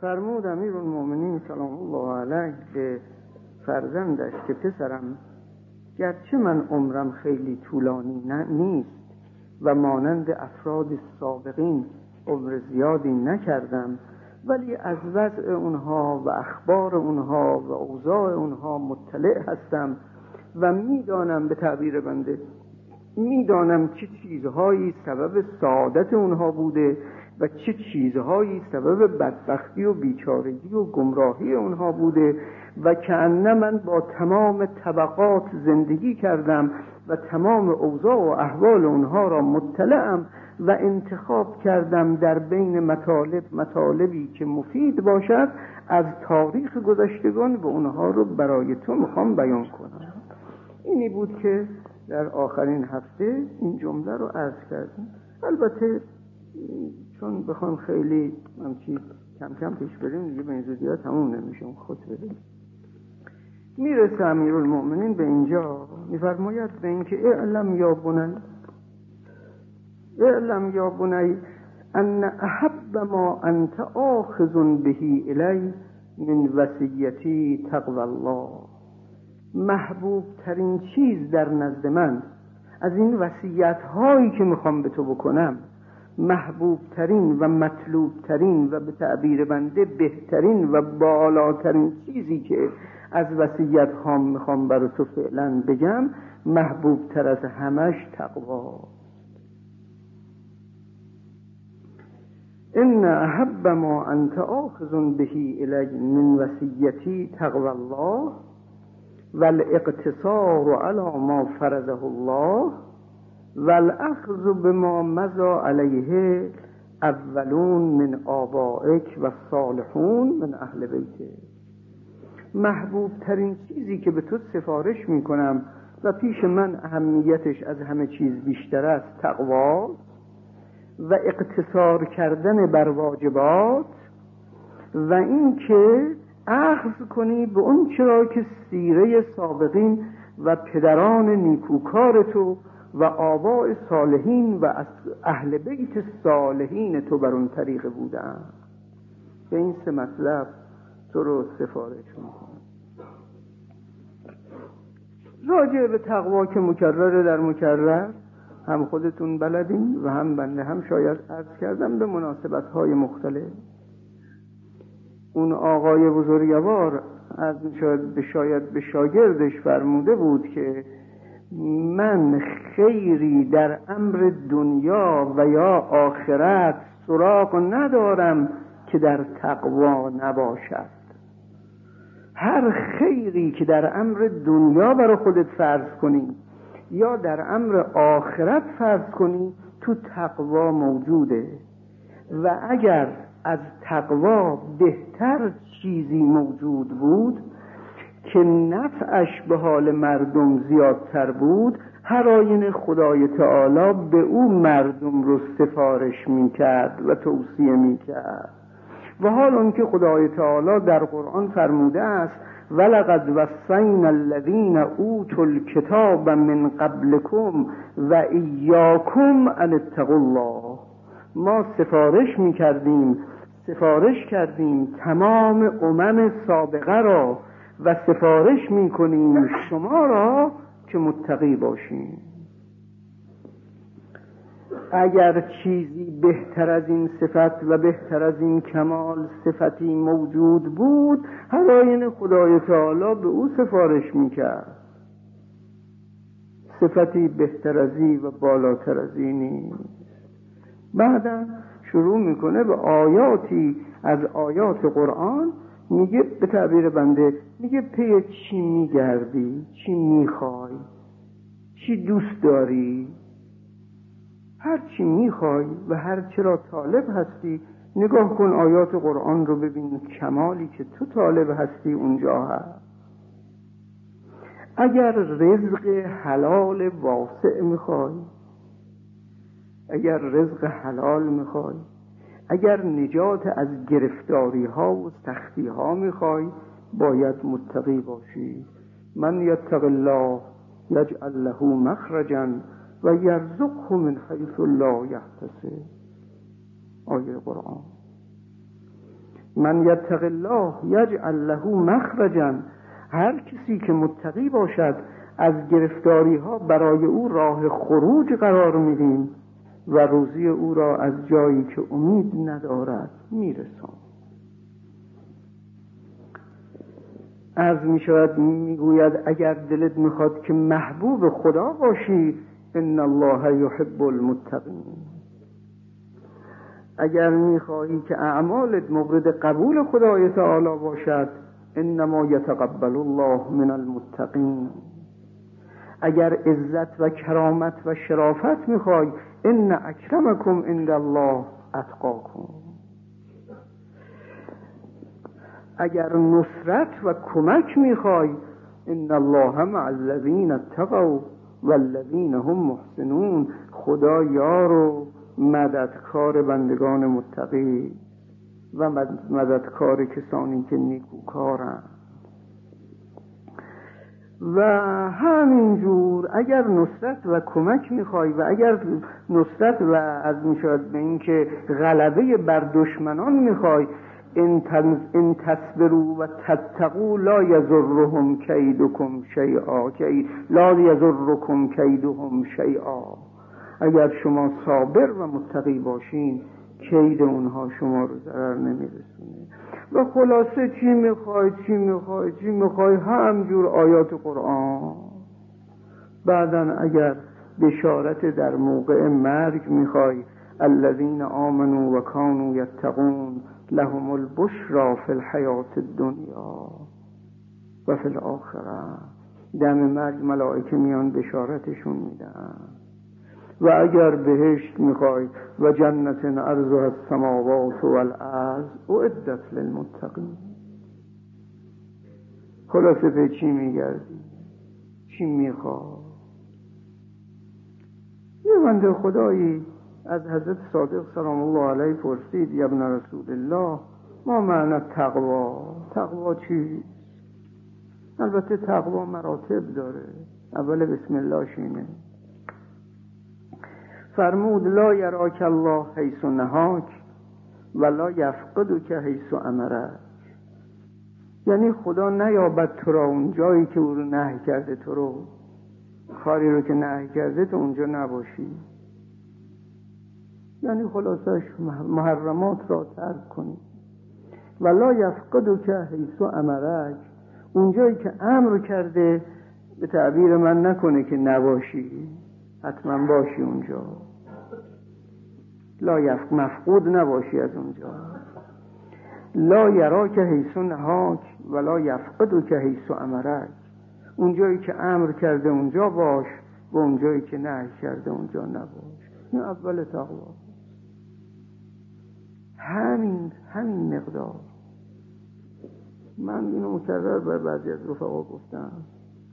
فرمود امیر المؤمنین سلام الله علیه به فرزندش که پسرم گرچه من عمرم خیلی طولانی نیست و مانند افراد سابقین عمر زیادی نکردم ولی از وضع اونها و اخبار اونها و اوضاع اونها مطلع هستم و می‌دانم به تعبیر بنده می‌دانم چه چیزهایی سبب سعادت اونها بوده و چه چیزهایی سبب بدبختی و بیچارگی و گمراهی اونها بوده و که من با تمام طبقات زندگی کردم و تمام اوضاع و احوال اونها را مطلعم و انتخاب کردم در بین مطالب مطالبی که مفید باشد از تاریخ گذشتگان و اونها رو برای تو می‌خوام بیان کنم. اینی بود که در آخرین هفته این جمله رو عرض کردم. البته چون بخوام خیلی همچی کم کم پیش بریم دیگه به این زودی ها تموم نمیشه خود بده. می‌رسه امیر المؤمنین به اینجا. میفرماید به اینکه اعلم یا بنی اعلم یا بنی ان احب ما انت آخذ بهی الی من وسیعتی تقوی الله. محبوب ترین چیز در نزد من از این وسیعت هایی که می‌خوام به تو بکنم محبوب ترین و مطلوب ترین و به تعبیر بنده بهترین و بالاترین چیزی که از وسیعت هام می‌خوام برای تو فعلا بگم محبوب تر از همش تقوا. ان احب ما انت آخذ بهی الی من وسیعتی تقوی الله. والاقتصار على ما فرضه الله والاخذ بما مضى علیه اولون من آبائک و صالحون من اهل بیته محبوب ترین چیزی که به تو سفارش می کنم و پیش من اهمیتش از همه چیز بیشتر است تقوا و اقتصار کردن بر واجبات و اینکه اخذ کنی به اون چرا که سیره سابقین و پدران نیکوکار تو و آباء صالحین و اهل بیت صالحین تو بر اون طریق بودن. به این سه مطلب تو رو سفارش می‌کنم. راجع به تقوا که مکرر در مکرر هم خودتون بلدین و هم بنده هم شاید عرض کردم به مناسبت های مختلف. اون آقای بزرگوار از شاید به شاید به شاگردش فرموده بود که من خیری در امر دنیا و یا آخرت سراغ ندارم که در تقوا نباشد. هر خیری که در امر دنیا برای خودت فرض کنی یا در امر آخرت فرض کنی تو تقوا موجوده. و اگر از تقوا بهتر چیزی موجود بود که نفعش به حال مردم زیادتر بود هر آین خدای تعالی به او مردم رو سفارش می‌کرد و توصیه می‌کرد. و حال که خدای تعالی در قرآن فرموده است ولقد وصینا الذین اوتوا الکتاب من قبلکم و ایاکم ان الله. ما سفارش می‌کردیم سفارش کردیم تمام امم سابقه را و سفارش می‌کنیم شما را که متقی باشیم اگر چیزی بهتر از این صفت و بهتر از این کمال صفتی موجود بود هر آین خدای تعالی به او سفارش می‌کرد. صفتی بهتر از و بالاتر از نیست. بعدا شروع می‌کنه به آیاتی از آیات قرآن. میگه به تعبیر بنده میگه پی چی میگردی؟ چی می‌خوای؟ چی دوست داری؟ هر چی می‌خوای و هر چرا طالب هستی نگاه کن آیات قرآن رو ببین کمالی که تو طالب هستی اونجا هست. اگر رزق حلال واسع می‌خوای اگر رزق حلال می‌خوای اگر نجات از گرفتاری ها و سختی ها می‌خوای باید متقی باشی. من یتق الله یجعل له مخرجا و یرزقه من حیث لا یحتسب. آیه قرآن. من یتق الله یجعل له مخرجا. هر کسی که متقی باشد از گرفتاری ها برای او راه خروج قرار میدیم. و روزی او را از جایی که امید ندارد میرسان از می شود می‌گوید اگر دلت می‌خواد که محبوب خدا باشی ان الله یحب المتقین. اگر می‌خواهی که اعمالت مورد قبول خدای تعالی باشد انما یتقبل الله من المتقین. اگر عزت و کرامت و شرافت می‌خوای ان اکرمکم عند الله اتقاکم. اگر نصرت و کمک می‌خوای ان الله مع الذین اتقوا والذین هم محسنون. خدا یار و مددکار بندگان متقی و مددکار کسانی که نیکوکارند و همینجور اگر نصرت و کمک می‌خوای و اگر نصرت و از می‌شود به اینکه غلبه بر دشمنان می‌خوای ان تصبروا و تتقوا لا یضرهم کیدکم شیئا لا یضرکم کیدهم شیئا. اگر شما صابر و متقی باشین کید اونها شما رو ضرر نمیرسونه و خلاصه چی می‌خوای چی می‌خوای؟ چی می‌خوای؟ همجور آیات قرآن. بعدا اگر بشارت در موقع مرگ می‌خوای الذین آمنوا و کانوا یتقون لهم البشرا فی الحیات الدنیا و فی الاخره دم مرگ ملائکه میان بشارتشون میدن. و اگر بهشت می‌خوای و جنت ارض السماوات و الارض اعدت للمتقین. خلاصه به چی میگردی؟ چی می‌خوای؟ یه بنده خدایی از حضرت صادق سلام الله علیه پرسید یا ابن رسول الله ما معنی تقوا؟ تقوا چیست البته تقوا مراتب داره. اول بسم الله شینه فرمود لا یراک الله حیث نهاک و لا یفقدو که حیث امرک. یعنی خدا نیابد تو را اون جایی که او رو نه کرده تو رو. کاری رو که نه کرده تو اونجا نباشی. یعنی خلاصش محرمات را ترک کنی. و لا یفقدو که حیث امرک. اونجایی که امر کرده به تعبیر من نکنه که نباشی. حتما باشی اونجا. لا یفق مفقود نباشی از اونجا. لا یرا که حیث نهاک ولا یفقد که حیث امرک. اونجایی که امر کرده اونجا باش و اونجایی که نه کرده اونجا نباش. این اول تقوا. همین همین مقدار. من اینو مکرر بر بعضی از رفقا گفتم.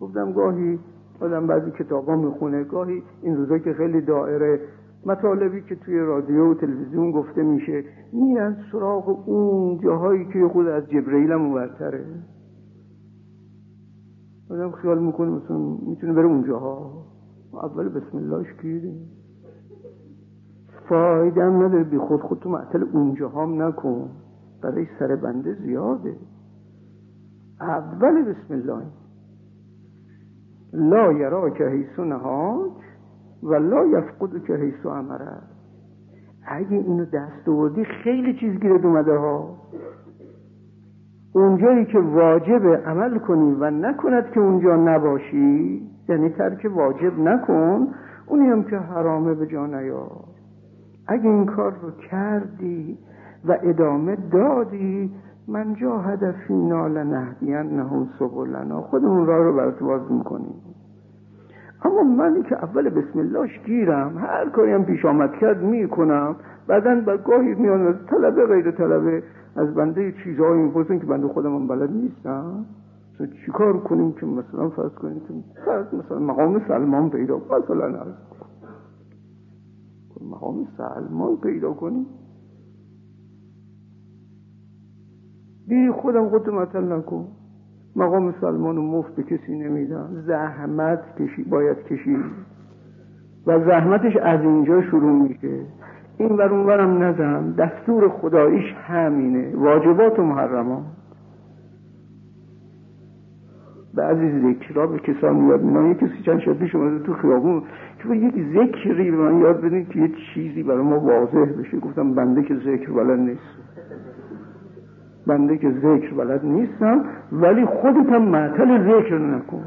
گفتم گاهی آدم بعضی کتابا می‌خونه. گاهی این روزا که خیلی دائره مطالبی که توی رادیو و تلویزیون گفته میشه میرن سراغ اون جاهایی که خود از جبرئیل هم مورتره آدم خیال می‌کنه مثلا می‌تونه بره اونجاها. اول بسم الله گیریم فایده هم نداره. بی خود خود تو معطل اونجاها هم نکن. برای سر بنده زیاده. اول بسم الله. لا یرا که حیث نهاج و لا یفقد که حیث امره اگه اینو دست آوردی خیلی چیز گیرد اومده ها. اونجایی که واجب عمل کنی و نکند که اونجا نباشی یعنی ترک واجب نکن اونی هم که حرامه به جا نیار اگه این کار رو کردی و ادامه دادی من جا هدفینا لنهدین نهون سبولنا خودمون راه رو برات باز می‌کنیم. اما منی که اول بسم اللهش گیرم هر کاری هم پیش آمد کرد می‌کنم. بعدا با گاهی میان از طلبه غیر طلبه از بنده چیزهایی می‌پرسن که بنده خودم هم بلد نیستم. چیکار کنیم که مثلا فرض کنیم که مثلا مقام سلمان پیدا مثلا مقام سلمان پیدا کنیم. بی خودم خودت مطل نکن. مقام سلمان و مفت به کسی نمیدن زحمت کشی باید کشی. و زحمتش از اینجا شروع میشه. این ور اونورم نزن. دستور خداییش همینه. واجبات و محرمات. بعضی ذکرها به کسان یاد میدن یک کسی چند شده شما تو خیابون. که یک ذکری به من یاد بدین که یه چیزی برای ما واضح بشه. گفتم بنده که ذکر بلد نیست. بنده که ذکر بلد نیستم ولی خودت هم معطل ذکر نکن.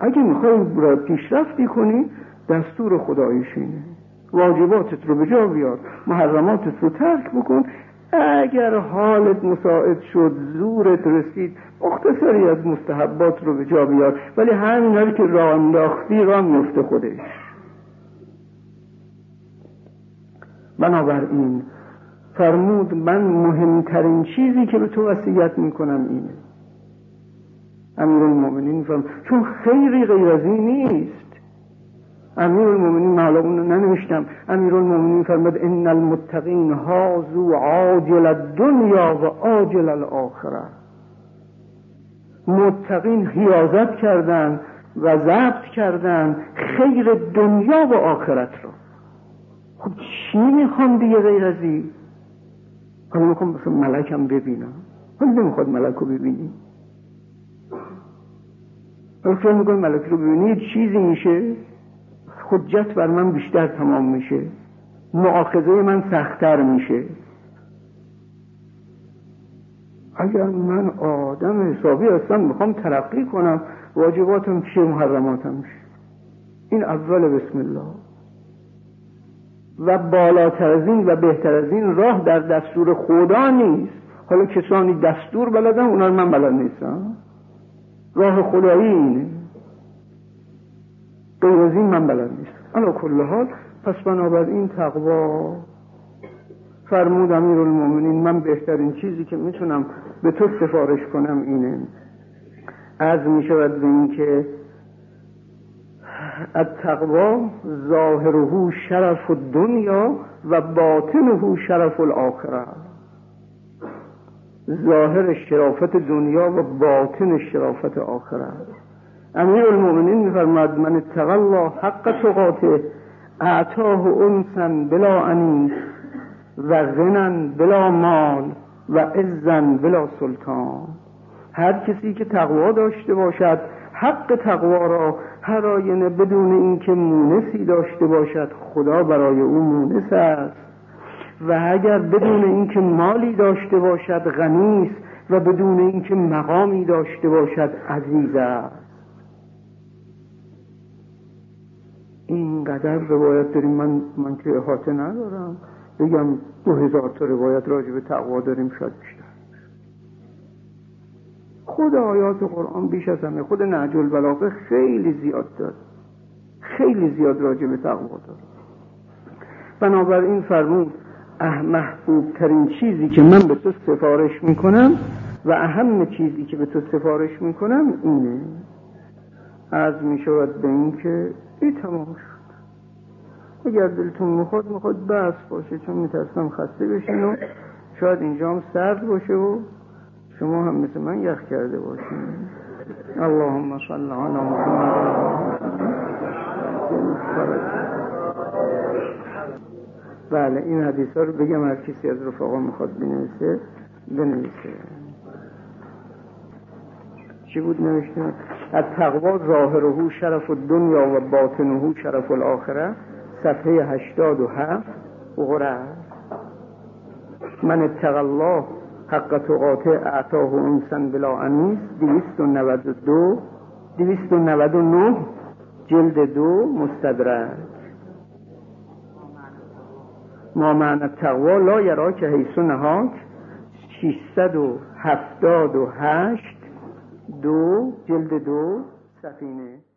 اگه می‌خوای پیشرفتی کنی دستور خداییش اینه واجباتت رو به جا بیار. محرماتت رو ترک بکن. اگر حالت مساعد شد زورت رسید مختصری از مستحبات رو به جا بیار. ولی همین که راه انداختی راه میفته خودش. بنابراین فرمود من مهمترین چیزی که به تو وصیت می‌کنم اینه. امیر المؤمنین فرمود چون خیری غیر از این نیست. امیر المومنین حالا اون ننوشتم. امیر المومنین فرمود ان المتقین هازو عاجل الدنیا و عاجل الاخره متقین حیازت کردن و ضبط کردن خیر دنیا و آخرت رو. خب چی می‌خوام دیگه غیر از این؟ حالا می‌خوام مثل ملکم ببینم حالا نمی‌خواد ملک رو ببینی. حالا میگم ملک رو ببینی چیزی میشه. حجت بر من بیشتر تمام میشه. معاخذه من سختتر میشه. اگر من آدم حسابی هستم می‌خوام ترقی کنم. واجباتم چیه محرماتم چیه این اول بسم الله. و بالاتر از این و بهتر از این راه در دستور خدا نیست. حالا کسانی دستور بلدن اونا من بلد نیستم. راه خدایی اینه. غیر از این من بلد نیست انا کل حال پس بنابراین تقوا. فرمود امیر المومنین من بهترین چیزی که می‌تونم به تو سفارش کنم اینه. از می شود به این که التقوا ظاهره شرف دنیا و باطنه شرف الاخره ظاهر شرافت دنیا و باطن شرافت آخره امیر المؤمنین میفرماد من الله حق تقاته اعطاه انسا بلا انیس و غنن بلا مال و عزن بلا سلطان. هر کسی که تقوا داشته باشد حق تقوا را هر آینه بدون اینکه مونسی داشته باشد خدا برای او مونس است. و اگر بدون اینکه مالی داشته باشد غنی است و بدون اینکه مقامی داشته باشد عزیز است. اینقدر روایت داریم من من که احاطه ندارم. بگم دو هزار تا روایت راجع به تقوا داریم شاید خود آیات قرآن بیش از همه خود نهج البلاغه خیلی زیاد داره. خیلی زیاد راجع به تقوا داره. بنابراین فرمود محبوب ترین چیزی که من به تو سفارش می‌کنم و اهم چیزی که به تو سفارش می‌کنم اینه از می‌شود به این که این تمام شد. اگر دلتون می‌خواد می‌خواد بس باشه چون میترسم خسته بشین و شاید اینجا هم سرد باشه و شما هم مثل من یخ کرده باشین. اللهم صل علی محمد. بله این حدیث ها رو بگم هر کسی از رفاقا می‌خواد بنویسه بنویسه. چی بود نوشته؟ از تقوا ظاهره شرف دنیا و باطنه شرف الاخره صفحه هشتاد و هفت. غره من اتق الله حق تقاطع اعتاه انسان بلا انیس دویست و نود و دو دویست و نود و نه جلد دو مستدرک. ما معنی تقوا لا یرا که حیث نهاک شیستد و هفتاد و هشت دو جلد دو سفینه.